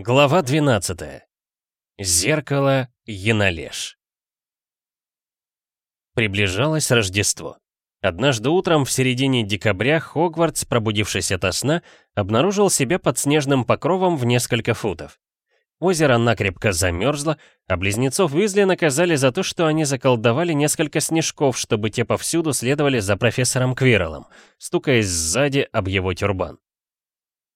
Глава 12. Зеркало Янолеш. Приближалось Рождество. Однажды утром в середине декабря Хогвартс, пробудившись ото сна, обнаружил себя под снежным покровом в несколько футов. Озеро накрепко замерзло, а близнецов Уизли наказали за то, что они заколдовали несколько снежков, чтобы те повсюду следовали за профессором Квирлом, стукаясь сзади об его тюрбан.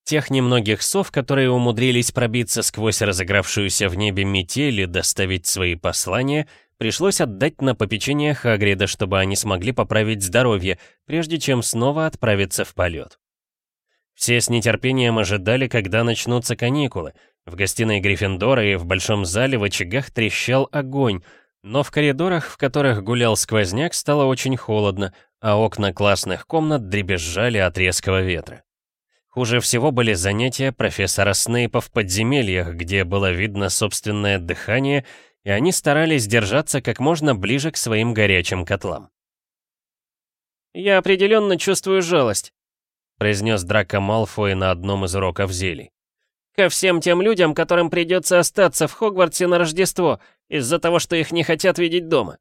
Тех немногих сов, которые умудрились пробиться сквозь разыгравшуюся в небе метель и доставить свои послания, пришлось отдать на попечение Хагрида, чтобы они смогли поправить здоровье, прежде чем снова отправиться в полет. Все с нетерпением ожидали, когда начнутся каникулы. В гостиной Гриффиндора и в большом зале в очагах трещал огонь, но в коридорах, в которых гулял сквозняк, стало очень холодно, а окна классных комнат дребезжали от резкого ветра. Хуже всего были занятия профессора Снейпа в подземельях, где было видно собственное дыхание, и они старались держаться как можно ближе к своим горячим котлам. «Я определенно чувствую жалость», — произнес Драко Малфой на одном из уроков зелий. «Ко всем тем людям, которым придется остаться в Хогвартсе на Рождество, из-за того, что их не хотят видеть дома».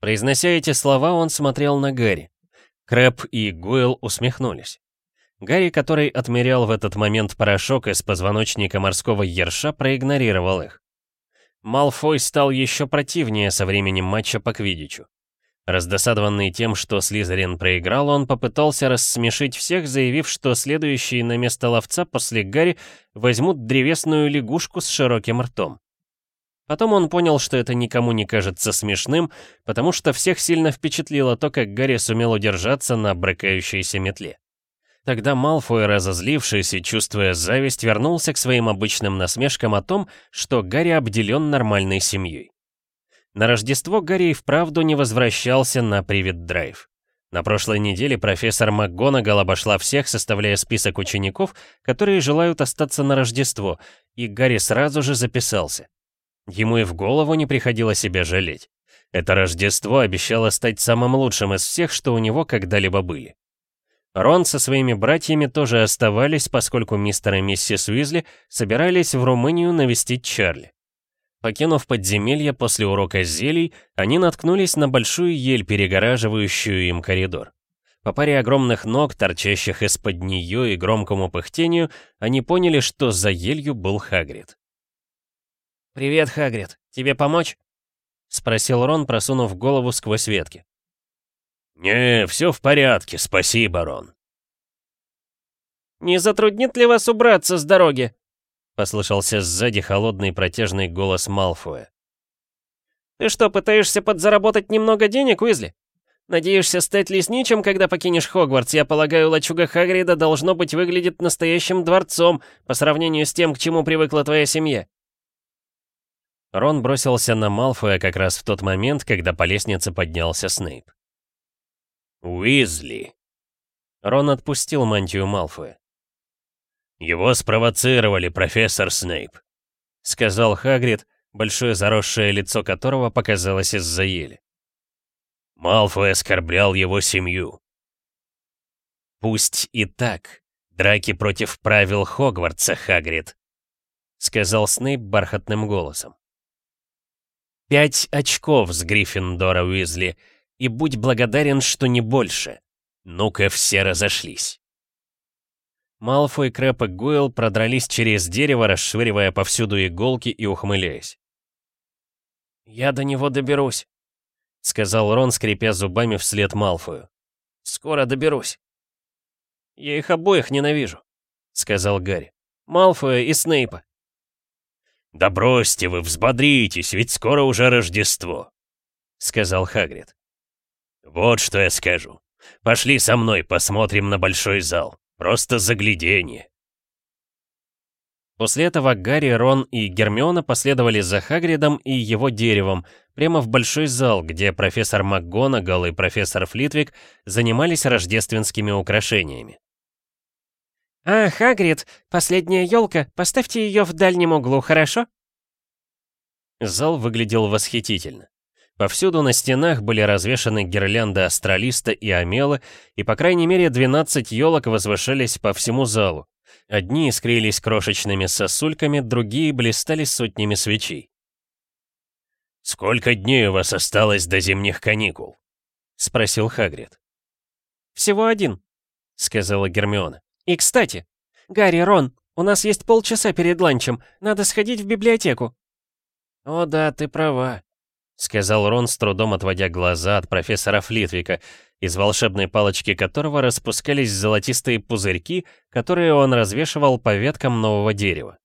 Произнося эти слова, он смотрел на Гарри. Крэп и Гуэлл усмехнулись. Гарри, который отмерял в этот момент порошок из позвоночника морского ерша, проигнорировал их. Малфой стал еще противнее со временем матча по квиддичу. Раздосадованный тем, что Слизерин проиграл, он попытался рассмешить всех, заявив, что следующие на место ловца после Гарри возьмут древесную лягушку с широким ртом. Потом он понял, что это никому не кажется смешным, потому что всех сильно впечатлило то, как Гарри сумел удержаться на брыкающейся метле. Тогда Малфой, разозлившись и чувствуя зависть, вернулся к своим обычным насмешкам о том, что Гарри обделен нормальной семьей. На Рождество Гарри вправду не возвращался на привет-драйв. На прошлой неделе профессор МакГонагал обошла всех, составляя список учеников, которые желают остаться на Рождество, и Гарри сразу же записался. Ему и в голову не приходило себя жалеть. Это Рождество обещало стать самым лучшим из всех, что у него когда-либо были. Рон со своими братьями тоже оставались, поскольку мистер и миссис Уизли собирались в Румынию навестить Чарли. Покинув подземелье после урока зелий, они наткнулись на большую ель, перегораживающую им коридор. По паре огромных ног, торчащих из-под нее и громкому пыхтению, они поняли, что за елью был Хагрид. «Привет, Хагрид. Тебе помочь?» — спросил Рон, просунув голову сквозь ветки. «Не, все в порядке, спасибо, Рон». «Не затруднит ли вас убраться с дороги?» Послышался сзади холодный протяжный голос Малфоя. «Ты что, пытаешься подзаработать немного денег, Уизли? Надеешься стать лесничим, когда покинешь Хогвартс? Я полагаю, лачуга Хагрида должно быть выглядит настоящим дворцом по сравнению с тем, к чему привыкла твоя семья». Рон бросился на Малфоя как раз в тот момент, когда по лестнице поднялся Снейп. «Уизли!» Рон отпустил мантию Малфоя. «Его спровоцировали, профессор Снейп», — сказал Хагрид, большое заросшее лицо которого показалось из-за ели. Малфой оскорблял его семью. «Пусть и так. Драки против правил Хогвартса, Хагрид», — сказал Снейп бархатным голосом. «Пять очков с Гриффиндора, Уизли, и будь благодарен, что не больше. Ну-ка, все разошлись». Малфой, Крэп и Гойл продрались через дерево, расшвыривая повсюду иголки и ухмыляясь. «Я до него доберусь», — сказал Рон, скрипя зубами вслед Малфою. «Скоро доберусь». «Я их обоих ненавижу», — сказал Гарри. «Малфоя и Снейпа». «Да бросьте вы, взбодритесь, ведь скоро уже Рождество», — сказал Хагрид. «Вот что я скажу. Пошли со мной, посмотрим на большой зал. Просто загляденье». После этого Гарри, Рон и Гермиона последовали за Хагридом и его деревом, прямо в большой зал, где профессор МакГонагал и профессор Флитвик занимались рождественскими украшениями. «А, Хагрид, последняя елка, поставьте ее в дальнем углу, хорошо?» Зал выглядел восхитительно. Повсюду на стенах были развешаны гирлянды астралиста и амелы, и по крайней мере 12 елок возвышались по всему залу. Одни искрились крошечными сосульками, другие блистали сотнями свечей. «Сколько дней у вас осталось до зимних каникул?» — спросил Хагрид. «Всего один», — сказала Гермиона. «И, кстати, Гарри, Рон, у нас есть полчаса перед ланчем, надо сходить в библиотеку». «О да, ты права», — сказал Рон, с трудом отводя глаза от профессора Флитвика, из волшебной палочки которого распускались золотистые пузырьки, которые он развешивал по веткам нового дерева.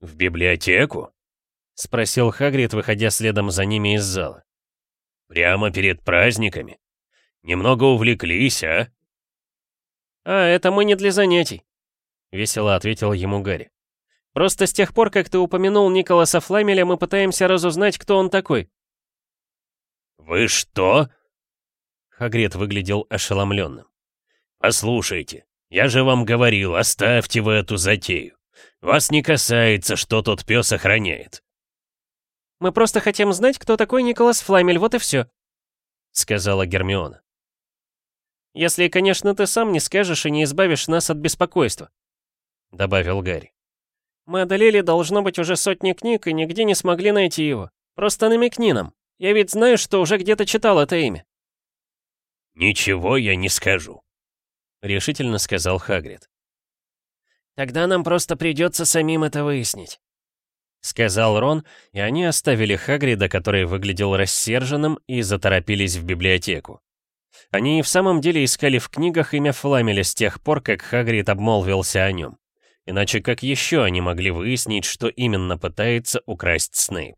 «В библиотеку?» — спросил Хагрид, выходя следом за ними из зала. «Прямо перед праздниками? Немного увлеклись, а?» «А, это мы не для занятий», — весело ответил ему Гарри. «Просто с тех пор, как ты упомянул Николаса Фламеля, мы пытаемся разузнать, кто он такой». «Вы что?» Хагрид выглядел ошеломленным. «Послушайте, я же вам говорил, оставьте вы эту затею. Вас не касается, что тот пес охраняет». Мы просто хотим знать, кто такой Николас Фламель, вот и все», — сказала Гермиона. «Если, конечно, ты сам не скажешь и не избавишь нас от беспокойства», — добавил Гарри. «Мы одолели, должно быть, уже сотни книг и нигде не смогли найти его. Просто намекни нам. Я ведь знаю, что уже где-то читал это имя». «Ничего я не скажу», — решительно сказал Хагрид. «Тогда нам просто придется самим это выяснить», сказал Рон, и они оставили Хагрида, который выглядел рассерженным, и заторопились в библиотеку. Они и в самом деле искали в книгах имя Фламеля с тех пор, как Хагрид обмолвился о нем. Иначе как еще они могли выяснить, что именно пытается украсть Снейп?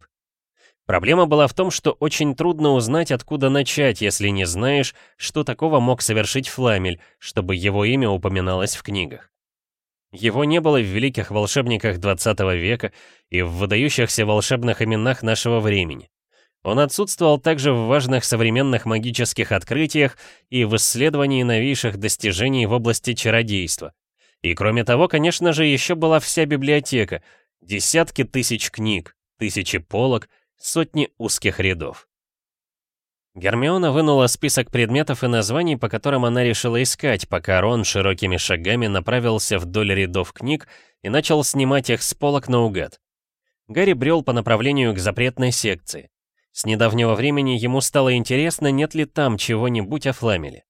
Проблема была в том, что очень трудно узнать, откуда начать, если не знаешь, что такого мог совершить Фламель, чтобы его имя упоминалось в книгах. Его не было в великих волшебниках 20 века и в выдающихся волшебных именах нашего времени. Он отсутствовал также в важных современных магических открытиях и в исследовании новейших достижений в области чародейства. И кроме того, конечно же, еще была вся библиотека, десятки тысяч книг, тысячи полок, сотни узких рядов. Гермиона вынула список предметов и названий, по которым она решила искать, пока Рон широкими шагами направился вдоль рядов книг и начал снимать их с полок наугад. Гарри брел по направлению к запретной секции. С недавнего времени ему стало интересно, нет ли там чего-нибудь о Фламеле.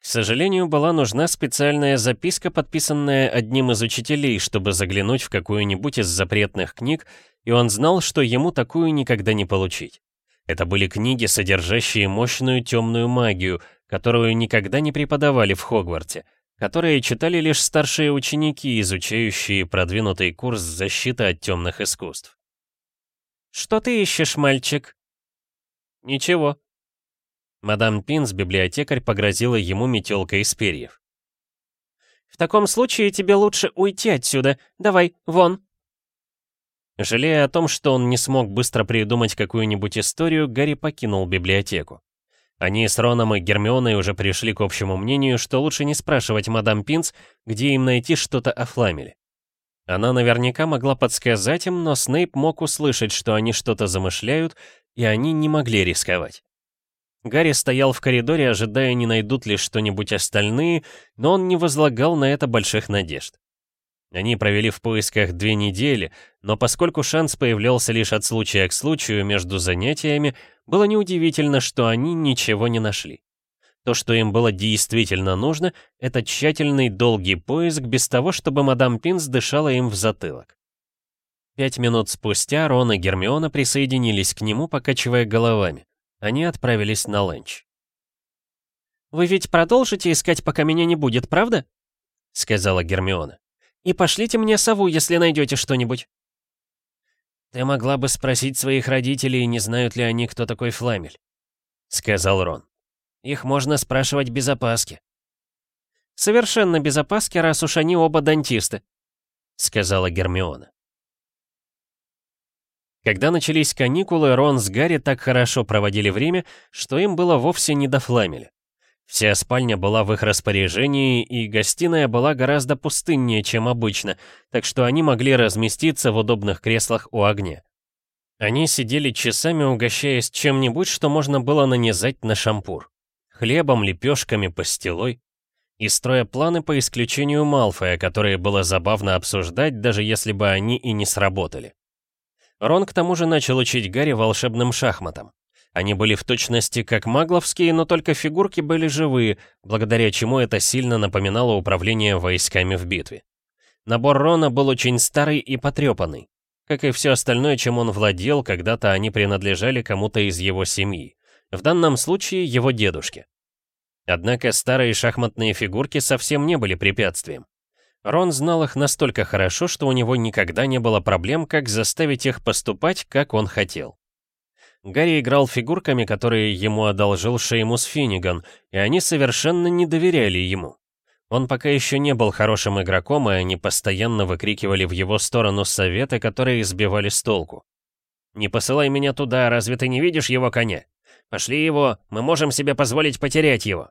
К сожалению, была нужна специальная записка, подписанная одним из учителей, чтобы заглянуть в какую-нибудь из запретных книг, и он знал, что ему такую никогда не получить. Это были книги, содержащие мощную темную магию, которую никогда не преподавали в Хогварте, которые читали лишь старшие ученики, изучающие продвинутый курс защиты от темных искусств. «Что ты ищешь, мальчик?» «Ничего». Мадам Пинс, библиотекарь, погрозила ему метелкой из перьев. «В таком случае тебе лучше уйти отсюда. Давай, вон!» Жалея о том, что он не смог быстро придумать какую-нибудь историю, Гарри покинул библиотеку. Они с Роном и Гермионой уже пришли к общему мнению, что лучше не спрашивать мадам Пинц, где им найти что-то о Фламеле. Она наверняка могла подсказать им, но Снейп мог услышать, что они что-то замышляют, и они не могли рисковать. Гарри стоял в коридоре, ожидая, не найдут ли что-нибудь остальные, но он не возлагал на это больших надежд. Они провели в поисках две недели, но поскольку шанс появлялся лишь от случая к случаю между занятиями, было неудивительно, что они ничего не нашли. То, что им было действительно нужно, это тщательный долгий поиск без того, чтобы мадам Пинс дышала им в затылок. Пять минут спустя Рон и Гермиона присоединились к нему, покачивая головами. Они отправились на ланч. «Вы ведь продолжите искать, пока меня не будет, правда?» — сказала Гермиона. И пошлите мне сову, если найдете что-нибудь». «Ты могла бы спросить своих родителей, не знают ли они, кто такой Фламель», — сказал Рон. «Их можно спрашивать без опаски». «Совершенно без опаски, раз уж они оба дантисты», — сказала Гермиона. Когда начались каникулы, Рон с Гарри так хорошо проводили время, что им было вовсе не до Фламеля. Вся спальня была в их распоряжении, и гостиная была гораздо пустыннее, чем обычно, так что они могли разместиться в удобных креслах у огня. Они сидели часами, угощаясь чем-нибудь, что можно было нанизать на шампур. Хлебом, лепешками, пастилой. и строя планы по исключению Малфоя, которые было забавно обсуждать, даже если бы они и не сработали. Рон к тому же начал учить Гарри волшебным шахматам. Они были в точности как магловские, но только фигурки были живые, благодаря чему это сильно напоминало управление войсками в битве. Набор Рона был очень старый и потрепанный. Как и все остальное, чем он владел, когда-то они принадлежали кому-то из его семьи. В данном случае его дедушке. Однако старые шахматные фигурки совсем не были препятствием. Рон знал их настолько хорошо, что у него никогда не было проблем, как заставить их поступать, как он хотел. Гарри играл фигурками, которые ему одолжил Шеймус Финниган, и они совершенно не доверяли ему. Он пока еще не был хорошим игроком, и они постоянно выкрикивали в его сторону советы, которые избивали с толку. «Не посылай меня туда, разве ты не видишь его коня? Пошли его, мы можем себе позволить потерять его».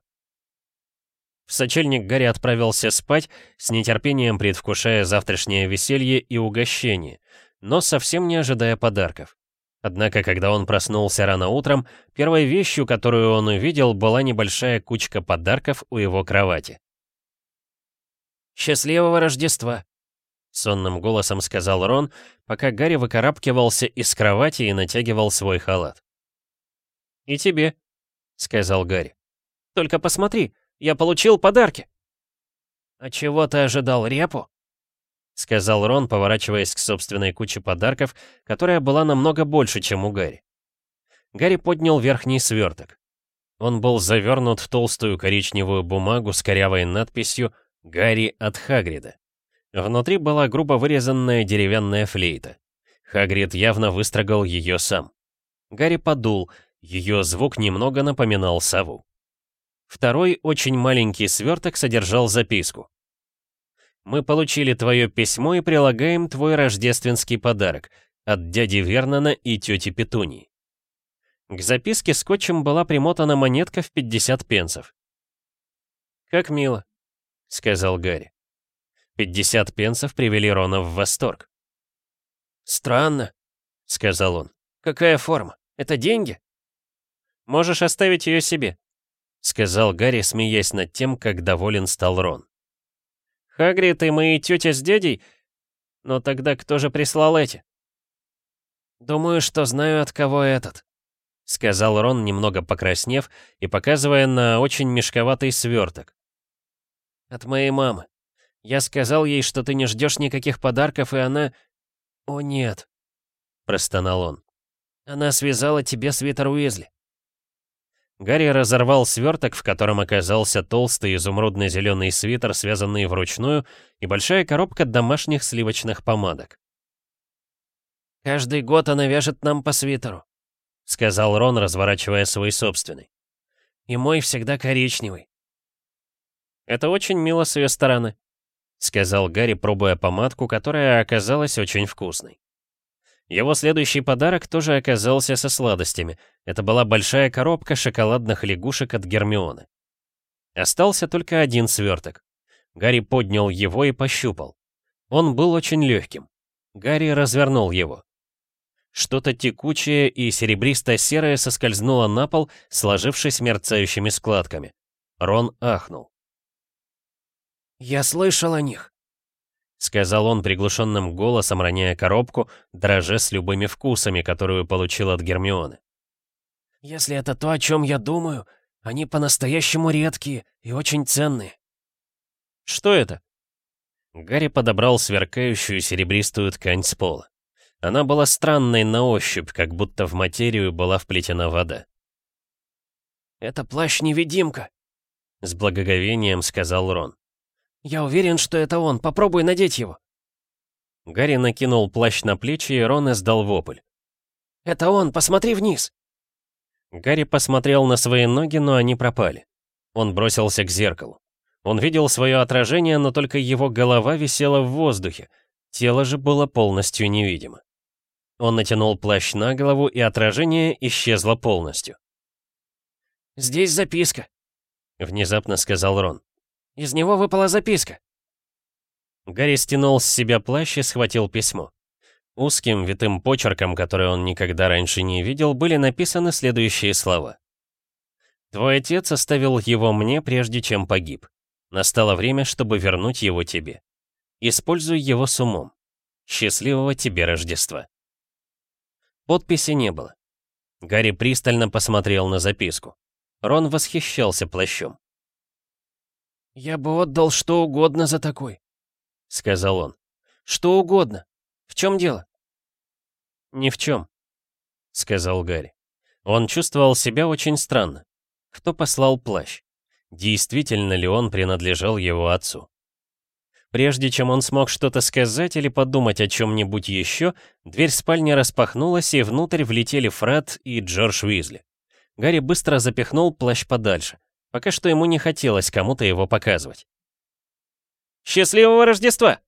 В сочельник Гарри отправился спать, с нетерпением предвкушая завтрашнее веселье и угощение, но совсем не ожидая подарков. Однако, когда он проснулся рано утром, первой вещью, которую он увидел, была небольшая кучка подарков у его кровати. «Счастливого Рождества!» — сонным голосом сказал Рон, пока Гарри выкарабкивался из кровати и натягивал свой халат. «И тебе», — сказал Гарри. «Только посмотри, я получил подарки!» «А чего ты ожидал, репу?» — сказал Рон, поворачиваясь к собственной куче подарков, которая была намного больше, чем у Гарри. Гарри поднял верхний сверток. Он был завернут в толстую коричневую бумагу с корявой надписью «Гарри от Хагрида». Внутри была грубо вырезанная деревянная флейта. Хагрид явно выстрогал ее сам. Гарри подул, ее звук немного напоминал сову. Второй, очень маленький сверток содержал записку. Мы получили твое письмо и прилагаем твой рождественский подарок от дяди Вернона и тети Петунии. К записке скотчем была примотана монетка в 50 пенсов. «Как мило», — сказал Гарри. 50 пенсов привели Рона в восторг. «Странно», — сказал он. «Какая форма? Это деньги?» «Можешь оставить ее себе», — сказал Гарри, смеясь над тем, как доволен стал Рон. Хагрид и мои тетя с дядей? Но тогда кто же прислал эти? Думаю, что знаю, от кого этот, сказал Рон, немного покраснев и показывая на очень мешковатый сверток. От моей мамы. Я сказал ей, что ты не ждешь никаких подарков, и она... О, нет, простонал он. Она связала тебе свитер Уизли. Гарри разорвал сверток, в котором оказался толстый изумрудно-зеленый свитер, связанный вручную, и большая коробка домашних сливочных помадок. «Каждый год она вяжет нам по свитеру», — сказал Рон, разворачивая свой собственный. «И мой всегда коричневый». «Это очень мило с ее стороны», — сказал Гарри, пробуя помадку, которая оказалась очень вкусной. Его следующий подарок тоже оказался со сладостями. Это была большая коробка шоколадных лягушек от Гермионы. Остался только один сверток. Гарри поднял его и пощупал. Он был очень легким. Гарри развернул его. Что-то текучее и серебристо-серое соскользнуло на пол, сложившись мерцающими складками. Рон ахнул. «Я слышал о них», — сказал он приглушенным голосом, роняя коробку, дрожа с любыми вкусами, которую получил от Гермионы. «Если это то, о чем я думаю, они по-настоящему редкие и очень ценные». «Что это?» Гарри подобрал сверкающую серебристую ткань с пола. Она была странной на ощупь, как будто в материю была вплетена вода. «Это плащ-невидимка», — с благоговением сказал Рон. «Я уверен, что это он. Попробуй надеть его». Гарри накинул плащ на плечи, и Рон издал вопль. «Это он! Посмотри вниз!» Гарри посмотрел на свои ноги, но они пропали. Он бросился к зеркалу. Он видел свое отражение, но только его голова висела в воздухе. Тело же было полностью невидимо. Он натянул плащ на голову, и отражение исчезло полностью. «Здесь записка», — внезапно сказал Рон. Из него выпала записка. Гарри стянул с себя плащ и схватил письмо. Узким витым почерком, который он никогда раньше не видел, были написаны следующие слова. «Твой отец оставил его мне, прежде чем погиб. Настало время, чтобы вернуть его тебе. Используй его с умом. Счастливого тебе Рождества. Подписи не было. Гарри пристально посмотрел на записку. Рон восхищался плащом. «Я бы отдал что угодно за такой», — сказал он. «Что угодно. В чем дело?» «Ни в чем», — сказал Гарри. Он чувствовал себя очень странно. Кто послал плащ? Действительно ли он принадлежал его отцу? Прежде чем он смог что-то сказать или подумать о чем-нибудь еще, дверь спальни распахнулась, и внутрь влетели Фред и Джордж Уизли. Гарри быстро запихнул плащ подальше. Пока что ему не хотелось кому-то его показывать. «Счастливого Рождества!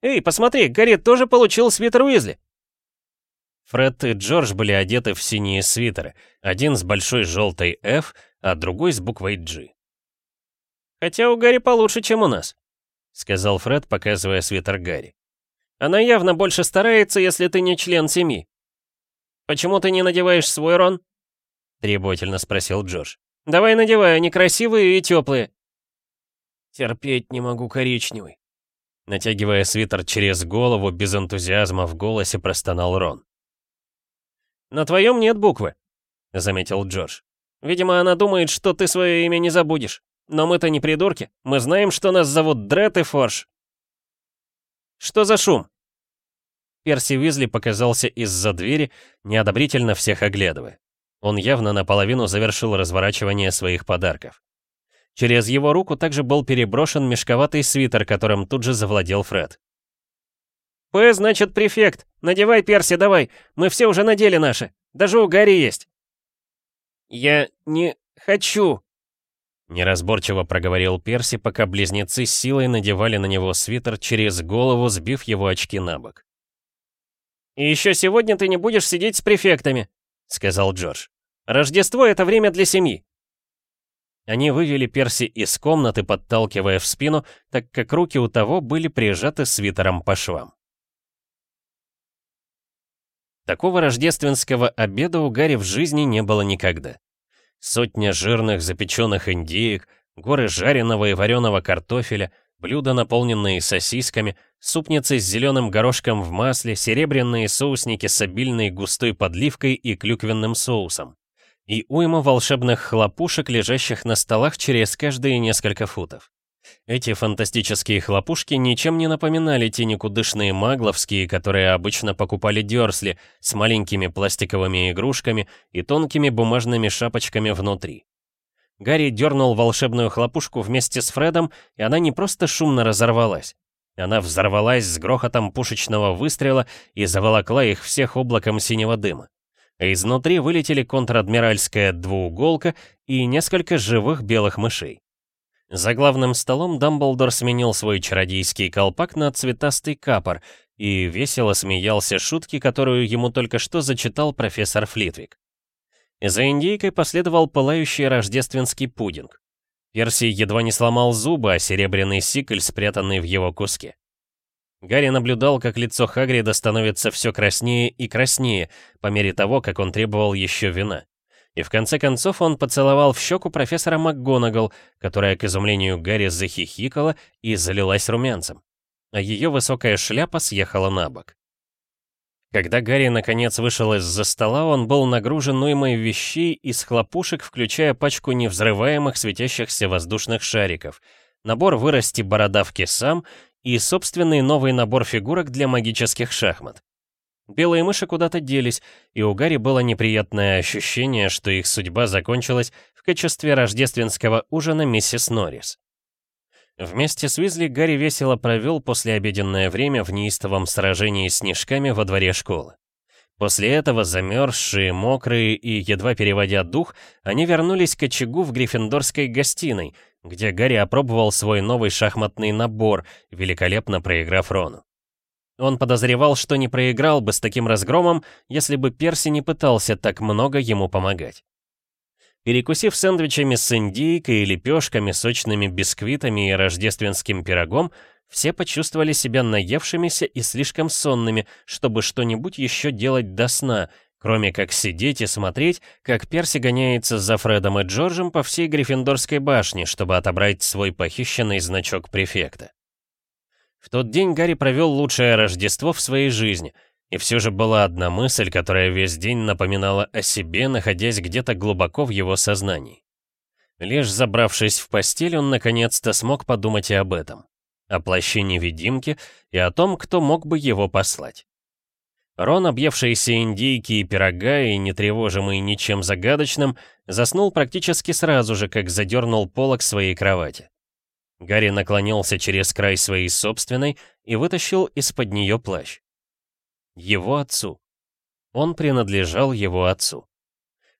Эй, посмотри, Гарри тоже получил свитер Уизли!» Фред и Джордж были одеты в синие свитеры, один с большой желтой F, а другой с буквой G. «Хотя у Гарри получше, чем у нас», — сказал Фред, показывая свитер Гарри. «Она явно больше старается, если ты не член семьи». «Почему ты не надеваешь свой, Рон?» — требовательно спросил Джордж. «Давай надевай, они красивые и теплые». «Терпеть не могу коричневый», Натягивая свитер через голову, без энтузиазма в голосе простонал Рон. «На твоем нет буквы», — заметил Джордж. «Видимо, она думает, что ты свое имя не забудешь. Но мы-то не придурки. Мы знаем, что нас зовут Дред и Форш». «Что за шум?» Перси Уизли показался из-за двери, неодобрительно всех оглядывая. Он явно наполовину завершил разворачивание своих подарков. Через его руку также был переброшен мешковатый свитер, которым тут же завладел Фред. «П значит префект. Надевай, Перси, давай. Мы все уже надели наши. Даже у Гарри есть». «Я не хочу», — неразборчиво проговорил Перси, пока близнецы силой надевали на него свитер через голову, сбив его очки на бок. «И еще сегодня ты не будешь сидеть с префектами», — сказал Джордж. «Рождество — это время для семьи». Они вывели Перси из комнаты, подталкивая в спину, так как руки у того были прижаты свитером по швам. Такого рождественского обеда у Гарри в жизни не было никогда. Сотня жирных запеченных индеек, горы жареного и вареного картофеля, блюда, наполненные сосисками, супницы с зеленым горошком в масле, серебряные соусники с обильной густой подливкой и клюквенным соусом. И уйма волшебных хлопушек, лежащих на столах через каждые несколько футов. Эти фантастические хлопушки ничем не напоминали те никудышные магловские, которые обычно покупали дёрсли, с маленькими пластиковыми игрушками и тонкими бумажными шапочками внутри. Гарри дернул волшебную хлопушку вместе с Фредом, и она не просто шумно разорвалась. Она взорвалась с грохотом пушечного выстрела и заволокла их всех облаком синего дыма. Изнутри вылетели контр-адмиральская двууголка и несколько живых белых мышей. За главным столом Дамблдор сменил свой чародейский колпак на цветастый капор и весело смеялся шутки, которую ему только что зачитал профессор Флитвик. За индейкой последовал пылающий рождественский пудинг. Перси едва не сломал зубы, а серебряный сикль, спрятанный в его куске. Гарри наблюдал, как лицо Хагрида становится все краснее и краснее, по мере того, как он требовал еще вина и в конце концов он поцеловал в щеку профессора МакГонагал, которая, к изумлению Гарри, захихикала и залилась румянцем, а ее высокая шляпа съехала на бок. Когда Гарри наконец вышел из-за стола, он был нагружен уймой вещей из хлопушек, включая пачку невзрываемых светящихся воздушных шариков, набор «Вырасти бородавки сам» и собственный новый набор фигурок для магических шахмат. Белые мыши куда-то делись, и у Гарри было неприятное ощущение, что их судьба закончилась в качестве рождественского ужина миссис Норрис. Вместе с Уизли Гарри весело провел послеобеденное время в неистовом сражении с снежками во дворе школы. После этого, замерзшие, мокрые и едва переводя дух, они вернулись к очагу в Гриффиндорской гостиной, где Гарри опробовал свой новый шахматный набор, великолепно проиграв Рону. Он подозревал, что не проиграл бы с таким разгромом, если бы Перси не пытался так много ему помогать. Перекусив сэндвичами с индейкой лепешками, сочными бисквитами и рождественским пирогом, все почувствовали себя наевшимися и слишком сонными, чтобы что-нибудь еще делать до сна, кроме как сидеть и смотреть, как Перси гоняется за Фредом и Джорджем по всей Гриффиндорской башне, чтобы отобрать свой похищенный значок префекта. В тот день Гарри провел лучшее Рождество в своей жизни, и все же была одна мысль, которая весь день напоминала о себе, находясь где-то глубоко в его сознании. Лишь забравшись в постель, он наконец-то смог подумать и об этом. О плаще невидимки и о том, кто мог бы его послать. Рон, объевшийся индейки и пирога и не тревожимый ничем загадочным, заснул практически сразу же, как задернул полок своей кровати. Гарри наклонился через край своей собственной и вытащил из-под нее плащ. Его отцу. Он принадлежал его отцу.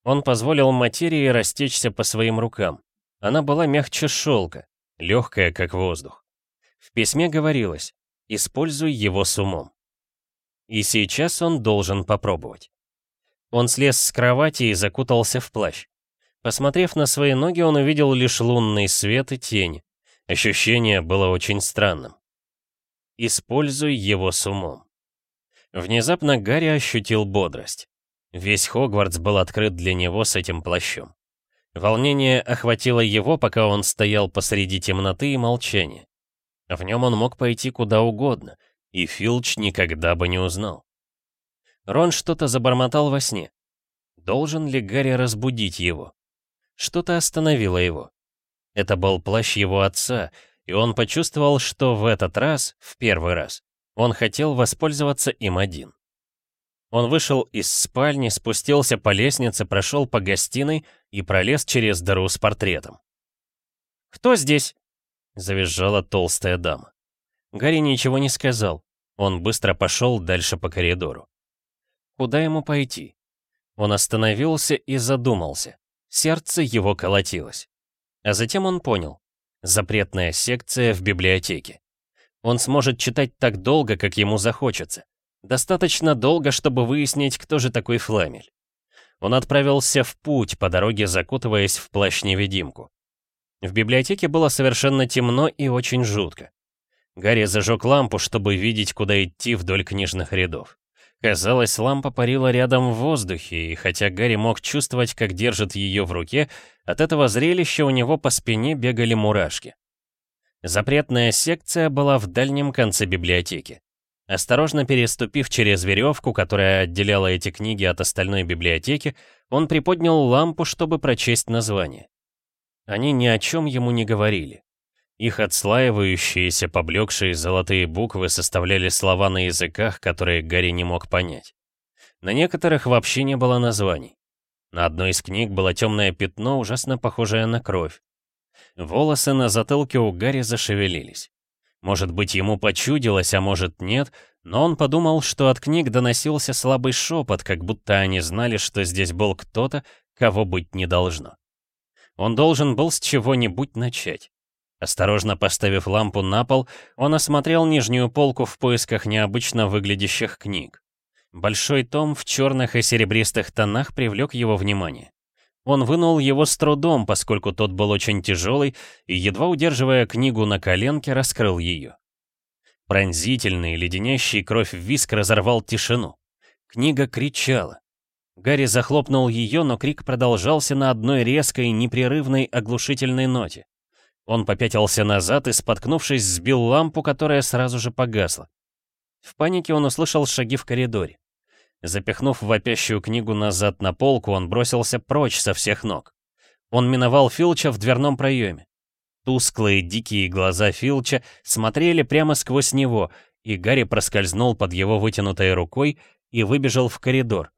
Он позволил материи растечься по своим рукам. Она была мягче шелка, легкая, как воздух. В письме говорилось «Используй его с умом». И сейчас он должен попробовать. Он слез с кровати и закутался в плащ. Посмотрев на свои ноги, он увидел лишь лунный свет и тень. Ощущение было очень странным. Используй его с умом. Внезапно Гарри ощутил бодрость. Весь Хогвартс был открыт для него с этим плащом. Волнение охватило его, пока он стоял посреди темноты и молчания. В нем он мог пойти куда угодно — и Филч никогда бы не узнал. Рон что-то забормотал во сне. Должен ли Гарри разбудить его? Что-то остановило его. Это был плащ его отца, и он почувствовал, что в этот раз, в первый раз, он хотел воспользоваться им один. Он вышел из спальни, спустился по лестнице, прошел по гостиной и пролез через дыру с портретом. «Кто здесь?» — завизжала толстая дама. Гарри ничего не сказал. Он быстро пошел дальше по коридору. Куда ему пойти? Он остановился и задумался. Сердце его колотилось. А затем он понял. Запретная секция в библиотеке. Он сможет читать так долго, как ему захочется. Достаточно долго, чтобы выяснить, кто же такой Фламель. Он отправился в путь, по дороге закутываясь в плащ-невидимку. В библиотеке было совершенно темно и очень жутко. Гарри зажег лампу, чтобы видеть, куда идти вдоль книжных рядов. Казалось, лампа парила рядом в воздухе, и хотя Гарри мог чувствовать, как держит ее в руке, от этого зрелища у него по спине бегали мурашки. Запретная секция была в дальнем конце библиотеки. Осторожно переступив через веревку, которая отделяла эти книги от остальной библиотеки, он приподнял лампу, чтобы прочесть название. Они ни о чем ему не говорили. Их отслаивающиеся, поблекшие золотые буквы составляли слова на языках, которые Гарри не мог понять. На некоторых вообще не было названий. На одной из книг было темное пятно, ужасно похожее на кровь. Волосы на затылке у Гарри зашевелились. Может быть, ему почудилось, а может нет, но он подумал, что от книг доносился слабый шепот, как будто они знали, что здесь был кто-то, кого быть не должно. Он должен был с чего-нибудь начать. Осторожно поставив лампу на пол, он осмотрел нижнюю полку в поисках необычно выглядящих книг. Большой том в черных и серебристых тонах привлек его внимание. Он вынул его с трудом, поскольку тот был очень тяжелый, и, едва удерживая книгу на коленке, раскрыл ее. Пронзительный, леденящий кровь виск разорвал тишину. Книга кричала. Гарри захлопнул ее, но крик продолжался на одной резкой, непрерывной, оглушительной ноте. Он попятился назад и, споткнувшись, сбил лампу, которая сразу же погасла. В панике он услышал шаги в коридоре. Запихнув вопящую книгу назад на полку, он бросился прочь со всех ног. Он миновал Филча в дверном проеме. Тусклые дикие глаза Филча смотрели прямо сквозь него, и Гарри проскользнул под его вытянутой рукой и выбежал в коридор.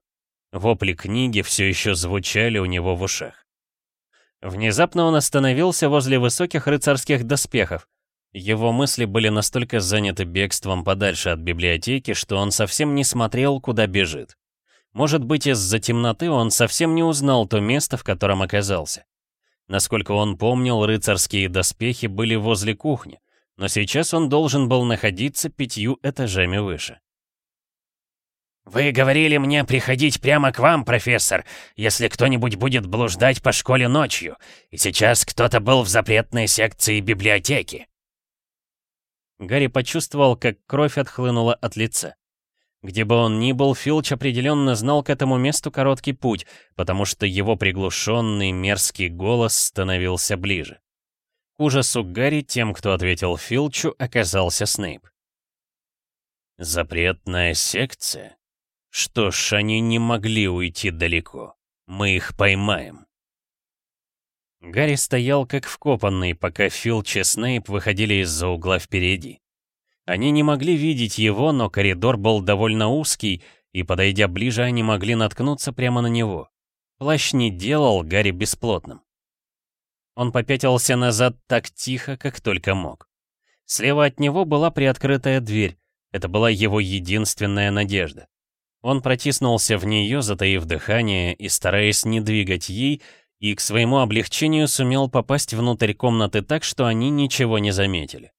Вопли книги все еще звучали у него в ушах. Внезапно он остановился возле высоких рыцарских доспехов. Его мысли были настолько заняты бегством подальше от библиотеки, что он совсем не смотрел, куда бежит. Может быть, из-за темноты он совсем не узнал то место, в котором оказался. Насколько он помнил, рыцарские доспехи были возле кухни, но сейчас он должен был находиться пятью этажами выше. «Вы говорили мне приходить прямо к вам, профессор, если кто-нибудь будет блуждать по школе ночью, и сейчас кто-то был в запретной секции библиотеки». Гарри почувствовал, как кровь отхлынула от лица. Где бы он ни был, Филч определенно знал к этому месту короткий путь, потому что его приглушенный мерзкий голос становился ближе. К ужасу Гарри тем, кто ответил Филчу, оказался Снейп. «Запретная секция? Что ж, они не могли уйти далеко. Мы их поймаем». Гарри стоял как вкопанный, пока Филч и Снейп выходили из-за угла впереди. Они не могли видеть его, но коридор был довольно узкий, и, подойдя ближе, они могли наткнуться прямо на него. Плащ не делал Гарри бесплотным. Он попятился назад так тихо, как только мог. Слева от него была приоткрытая дверь. Это была его единственная надежда. Он протиснулся в нее, затаив дыхание и стараясь не двигать ей, и к своему облегчению сумел попасть внутрь комнаты так, что они ничего не заметили.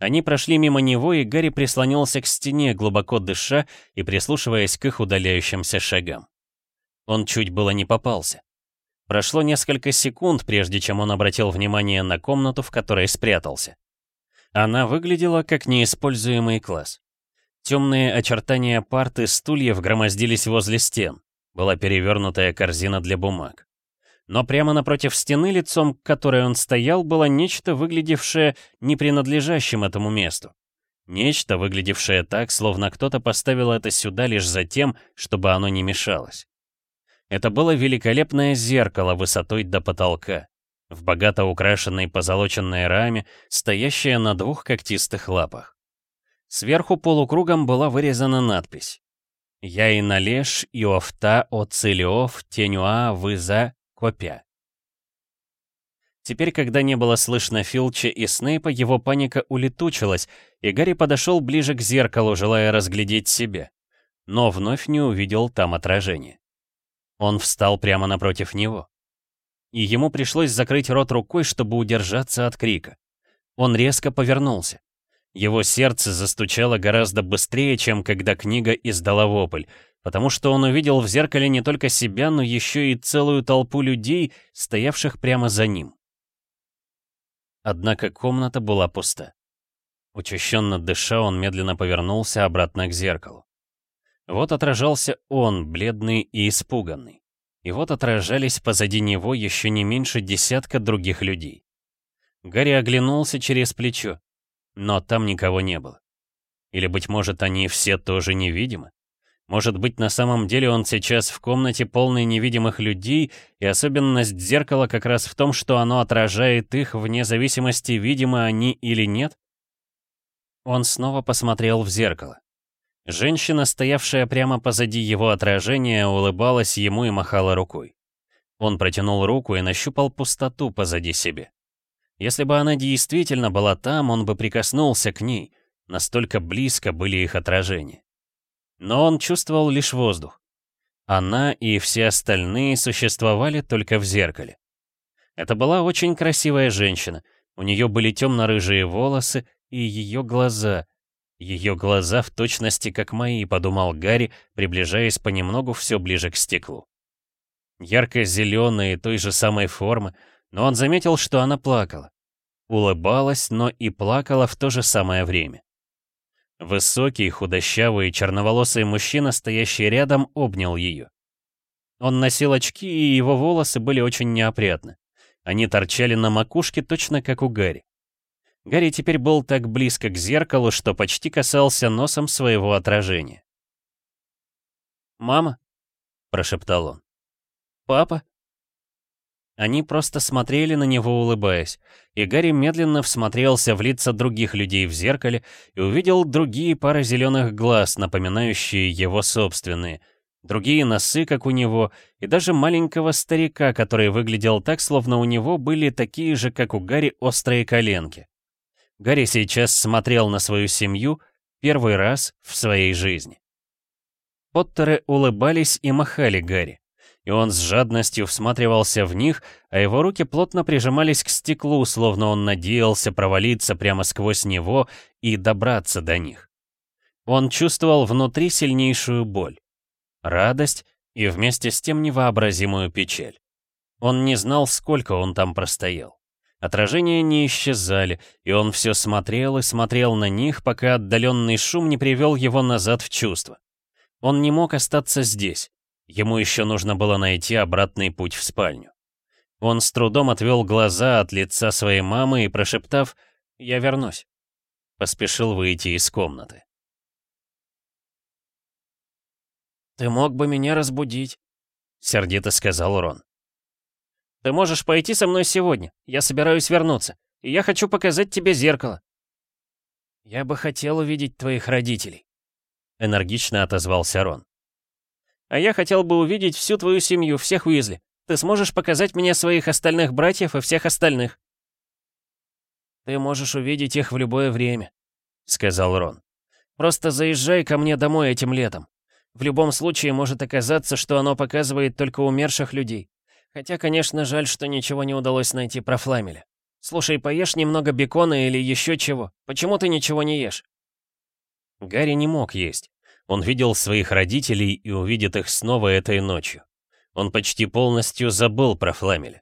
Они прошли мимо него, и Гарри прислонился к стене, глубоко дыша и прислушиваясь к их удаляющимся шагам. Он чуть было не попался. Прошло несколько секунд, прежде чем он обратил внимание на комнату, в которой спрятался. Она выглядела как неиспользуемый класс. Темные очертания парты стульев громоздились возле стен. Была перевернутая корзина для бумаг. Но прямо напротив стены, лицом к которой он стоял, было нечто, выглядевшее не принадлежащим этому месту. Нечто, выглядевшее так, словно кто-то поставил это сюда лишь за тем, чтобы оно не мешалось. Это было великолепное зеркало высотой до потолка, в богато украшенной позолоченной раме, стоящее на двух когтистых лапах. Сверху полукругом была вырезана надпись «Я и належ, и офта, о целиов, тенюа, выза, Копия. Теперь, когда не было слышно Филча и Снейпа, его паника улетучилась, и Гарри подошел ближе к зеркалу, желая разглядеть себя. Но вновь не увидел там отражение. Он встал прямо напротив него. И ему пришлось закрыть рот рукой, чтобы удержаться от крика. Он резко повернулся. Его сердце застучало гораздо быстрее, чем когда книга издала вопль, потому что он увидел в зеркале не только себя, но еще и целую толпу людей, стоявших прямо за ним. Однако комната была пуста. Учащенно дыша, он медленно повернулся обратно к зеркалу. Вот отражался он, бледный и испуганный. И вот отражались позади него еще не меньше десятка других людей. Гарри оглянулся через плечо, но там никого не было. Или, быть может, они все тоже невидимы? Может быть, на самом деле он сейчас в комнате полной невидимых людей, и особенность зеркала как раз в том, что оно отражает их вне зависимости, видимы они или нет? Он снова посмотрел в зеркало. Женщина, стоявшая прямо позади его отражения, улыбалась ему и махала рукой. Он протянул руку и нащупал пустоту позади себя. Если бы она действительно была там, он бы прикоснулся к ней. Настолько близко были их отражения. Но он чувствовал лишь воздух. Она и все остальные существовали только в зеркале. Это была очень красивая женщина. У нее были темно-рыжие волосы и ее глаза. Ее глаза в точности как мои, подумал Гарри, приближаясь понемногу все ближе к стеклу. Ярко-зеленые той же самой формы, но он заметил, что она плакала. Улыбалась, но и плакала в то же самое время. Высокий, худощавый, черноволосый мужчина, стоящий рядом, обнял ее. Он носил очки, и его волосы были очень неопрятны. Они торчали на макушке точно как у Гарри. Гарри теперь был так близко к зеркалу, что почти касался носом своего отражения. «Мама?» — прошептал он. «Папа?» Они просто смотрели на него, улыбаясь, и Гарри медленно всмотрелся в лица других людей в зеркале и увидел другие пары зеленых глаз, напоминающие его собственные, другие носы, как у него, и даже маленького старика, который выглядел так, словно у него были такие же, как у Гарри, острые коленки. Гарри сейчас смотрел на свою семью первый раз в своей жизни. Поттеры улыбались и махали Гарри и он с жадностью всматривался в них, а его руки плотно прижимались к стеклу, словно он надеялся провалиться прямо сквозь него и добраться до них. Он чувствовал внутри сильнейшую боль, радость и вместе с тем невообразимую печаль. Он не знал, сколько он там простоял. Отражения не исчезали, и он все смотрел и смотрел на них, пока отдаленный шум не привел его назад в чувство. Он не мог остаться здесь. Ему еще нужно было найти обратный путь в спальню. Он с трудом отвел глаза от лица своей мамы и, прошептав «Я вернусь», поспешил выйти из комнаты. «Ты мог бы меня разбудить», — сердито сказал Рон. «Ты можешь пойти со мной сегодня. Я собираюсь вернуться, и я хочу показать тебе зеркало». «Я бы хотел увидеть твоих родителей», — энергично отозвался Рон. «А я хотел бы увидеть всю твою семью, всех Уизли. Ты сможешь показать мне своих остальных братьев и всех остальных?» «Ты можешь увидеть их в любое время», — сказал Рон. «Просто заезжай ко мне домой этим летом. В любом случае может оказаться, что оно показывает только умерших людей. Хотя, конечно, жаль, что ничего не удалось найти про Фламеля. Слушай, поешь немного бекона или еще чего. Почему ты ничего не ешь?» Гарри не мог есть. Он видел своих родителей и увидит их снова этой ночью. Он почти полностью забыл про Фламеля.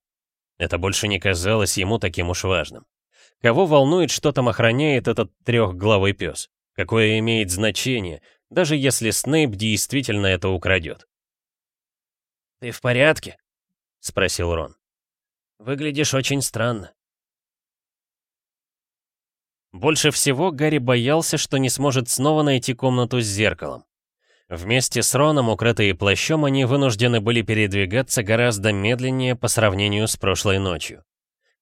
Это больше не казалось ему таким уж важным. Кого волнует, что там охраняет этот трехглавый пес? Какое имеет значение, даже если Снейп действительно это украдет. «Ты в порядке?» — спросил Рон. «Выглядишь очень странно». Больше всего Гарри боялся, что не сможет снова найти комнату с зеркалом. Вместе с Роном, укрытые плащом, они вынуждены были передвигаться гораздо медленнее по сравнению с прошлой ночью.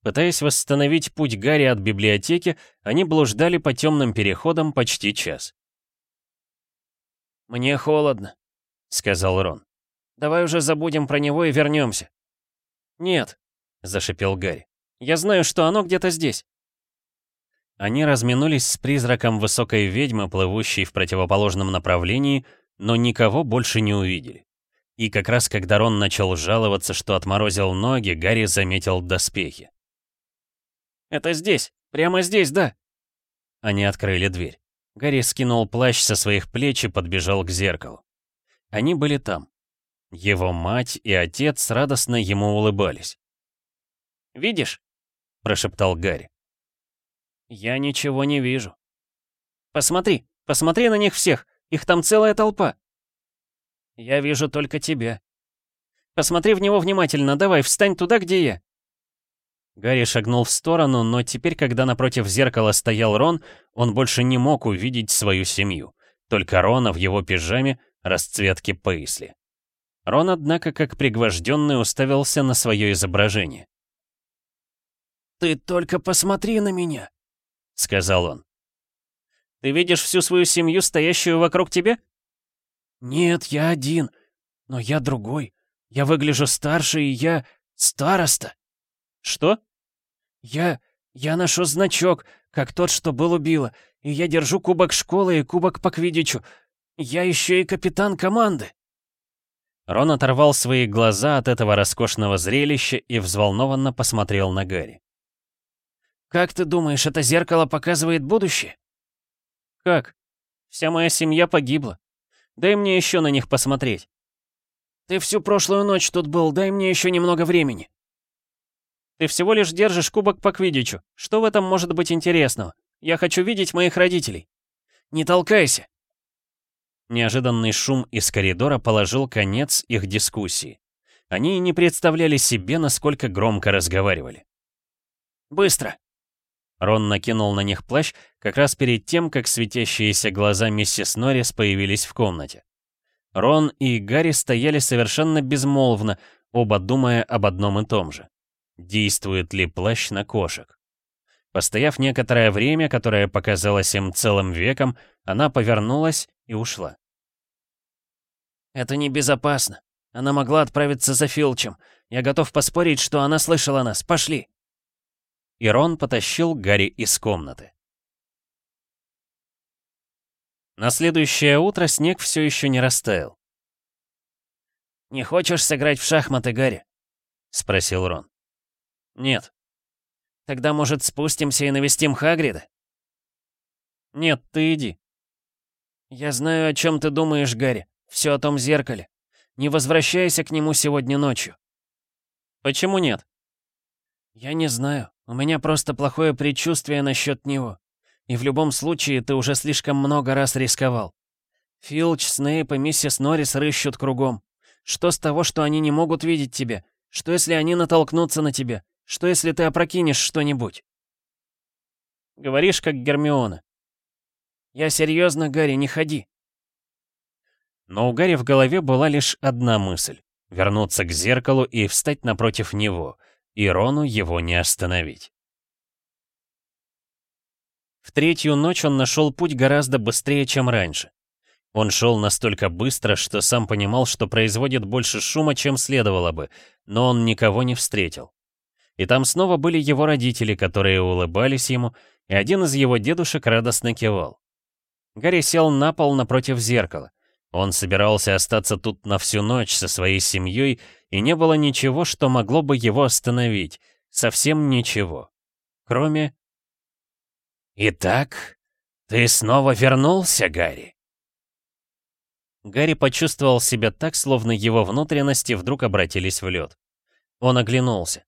Пытаясь восстановить путь Гарри от библиотеки, они блуждали по темным переходам почти час. «Мне холодно», — сказал Рон. «Давай уже забудем про него и вернемся». «Нет», — зашипел Гарри. «Я знаю, что оно где-то здесь». Они разминулись с призраком высокой ведьмы, плывущей в противоположном направлении, но никого больше не увидели. И как раз когда Рон начал жаловаться, что отморозил ноги, Гарри заметил доспехи. «Это здесь, прямо здесь, да?» Они открыли дверь. Гарри скинул плащ со своих плеч и подбежал к зеркалу. Они были там. Его мать и отец радостно ему улыбались. «Видишь?» — прошептал Гарри. «Я ничего не вижу». «Посмотри, посмотри на них всех, их там целая толпа». «Я вижу только тебя». «Посмотри в него внимательно, давай, встань туда, где я». Гарри шагнул в сторону, но теперь, когда напротив зеркала стоял Рон, он больше не мог увидеть свою семью. Только Рона в его пижаме расцветки Пейсли. Рон, однако, как пригвожденный, уставился на свое изображение. «Ты только посмотри на меня», — сказал он. «Ты видишь всю свою семью, стоящую вокруг тебя?» «Нет, я один, но я другой. Я выгляжу старше, и я староста». «Что?» «Я... я ношу значок, как тот, что был у Билла, и я держу кубок школы и кубок по квиддичу. Я еще и капитан команды». Рон оторвал свои глаза от этого роскошного зрелища и взволнованно посмотрел на Гарри. «Как ты думаешь, это зеркало показывает будущее?» «Как? Вся моя семья погибла. Дай мне еще на них посмотреть». «Ты всю прошлую ночь тут был, дай мне еще немного времени». Ты всего лишь держишь кубок по квиддичу. Что в этом может быть интересного? Я хочу видеть моих родителей. Не толкайся. Неожиданный шум из коридора положил конец их дискуссии. Они не представляли себе, насколько громко разговаривали. «Быстро!» Рон накинул на них плащ как раз перед тем, как светящиеся глаза миссис Норрис появились в комнате. Рон и Гарри стояли совершенно безмолвно, оба думая об одном и том же. Действует ли плащ на кошек? Постояв некоторое время, которое показалось им целым веком, она повернулась и ушла. «Это небезопасно. Она могла отправиться за Филчем. Я готов поспорить, что она слышала нас. Пошли!» И Рон потащил Гарри из комнаты. На следующее утро снег все еще не растаял. «Не хочешь сыграть в шахматы, Гарри?» — спросил Рон. «Нет». «Тогда, может, спустимся и навестим Хагрида?» «Нет, ты иди». «Я знаю, о чем ты думаешь, Гарри. Все о том зеркале. Не возвращайся к нему сегодня ночью». «Почему нет?» «Я не знаю. У меня просто плохое предчувствие насчет него. И в любом случае ты уже слишком много раз рисковал. Филч, Снейп и миссис Норрис рыщут кругом. Что с того, что они не могут видеть тебя? Что если они натолкнутся на тебя? Что если ты опрокинешь что-нибудь? Говоришь, как Гермиона. Я серьезно, Гарри, не ходи. Но у Гарри в голове была лишь одна мысль — вернуться к зеркалу и встать напротив него, и Рону его не остановить. В третью ночь он нашел путь гораздо быстрее, чем раньше. Он шел настолько быстро, что сам понимал, что производит больше шума, чем следовало бы, но он никого не встретил. И там снова были его родители, которые улыбались ему, и один из его дедушек радостно кивал. Гарри сел на пол напротив зеркала. Он собирался остаться тут на всю ночь со своей семьей, и не было ничего, что могло бы его остановить. Совсем ничего. Кроме... «Итак, ты снова вернулся, Гарри?» Гарри почувствовал себя так, словно его внутренности вдруг обратились в лед. Он оглянулся.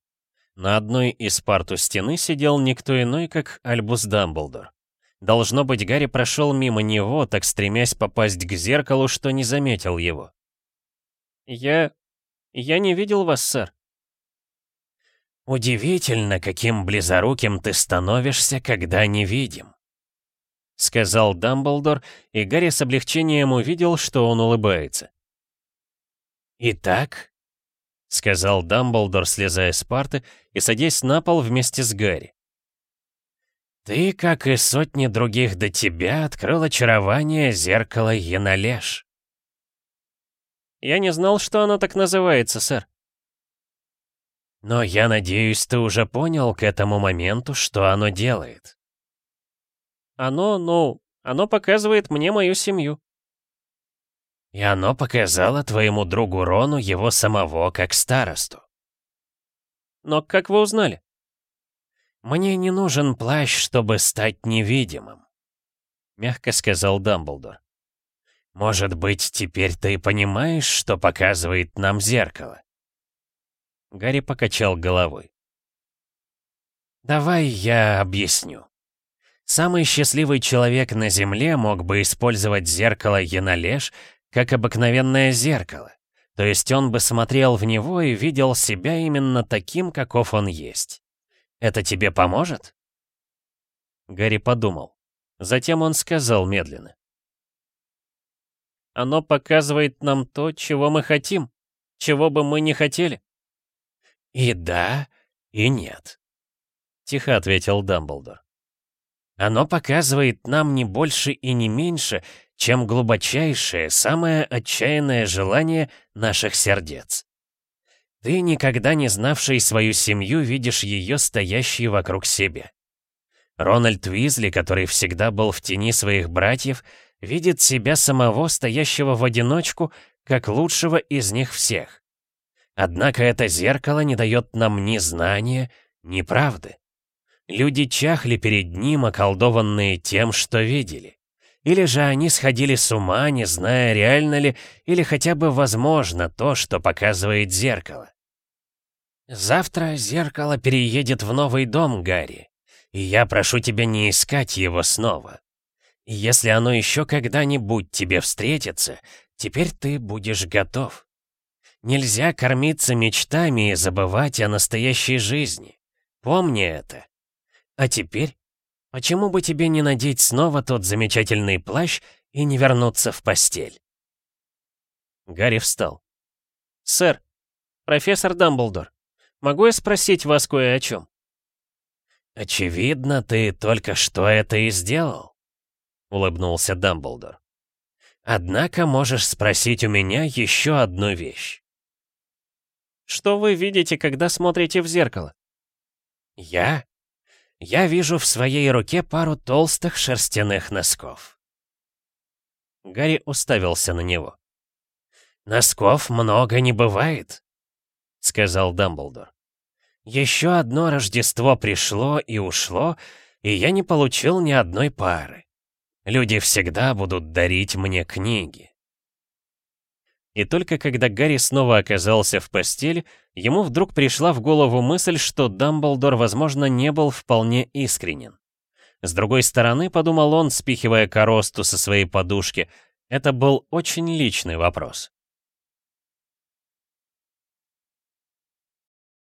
На одной из парт у стены сидел никто иной, как Альбус Дамблдор. Должно быть, Гарри прошел мимо него, так стремясь попасть к зеркалу, что не заметил его. «Я... я не видел вас, сэр». «Удивительно, каким близоруким ты становишься, когда не видим», — сказал Дамблдор, и Гарри с облегчением увидел, что он улыбается. «Итак», — сказал Дамблдор, слезая с парты и садясь на пол вместе с Гарри. Ты, как и сотни других до тебя, открыл очарование зеркала Яналеш. Я не знал, что оно так называется, сэр. Но я надеюсь, ты уже понял к этому моменту, что оно делает. Оно, ну, оно показывает мне мою семью. И оно показало твоему другу Рону его самого как старосту. Но как вы узнали? «Мне не нужен плащ, чтобы стать невидимым», — мягко сказал Дамблдор. «Может быть, теперь ты понимаешь, что показывает нам зеркало?» Гарри покачал головой. «Давай я объясню. Самый счастливый человек на Земле мог бы использовать зеркало Яналеш как обыкновенное зеркало. То есть он бы смотрел в него и видел себя именно таким, каков он есть. Это тебе поможет?» Гарри подумал. Затем он сказал медленно. «Оно показывает нам то, чего мы хотим, чего бы мы не хотели». «И да, и нет», — тихо ответил Дамблдор. «Оно показывает нам не больше и не меньше, чем глубочайшее, самое отчаянное желание наших сердец. Ты, никогда не знавший свою семью, видишь ее стоящей вокруг себя. Рональд Уизли, который всегда был в тени своих братьев, видит себя самого, стоящего в одиночку, как лучшего из них всех. Однако это зеркало не дает нам ни знания, ни правды. Люди чахли перед ним, околдованные тем, что видели. Или же они сходили с ума, не зная, реально ли, или хотя бы возможно то, что показывает зеркало. Завтра зеркало переедет в новый дом, Гарри, и я прошу тебя не искать его снова. Если оно еще когда-нибудь тебе встретится, теперь ты будешь готов. Нельзя кормиться мечтами и забывать о настоящей жизни. Помни это. А теперь Почему бы тебе не надеть снова тот замечательный плащ и не вернуться в постель?» Гарри встал. «Сэр, профессор Дамблдор, могу я спросить вас кое о чем?» «Очевидно, ты только что это и сделал», — улыбнулся Дамблдор. «Однако можешь спросить у меня еще одну вещь». «Что вы видите, когда смотрите в зеркало?» «Я? Я вижу в своей руке пару толстых шерстяных носков. Гарри уставился на него. «Носков много не бывает», — сказал Дамблдор. «Еще одно Рождество пришло и ушло, и я не получил ни одной пары. Люди всегда будут дарить мне книги. И только когда Гарри снова оказался в постели, ему вдруг пришла в голову мысль, что Дамблдор, возможно, не был вполне искренен. С другой стороны, подумал он, спихивая коросту со своей подушки, Это был очень личный вопрос.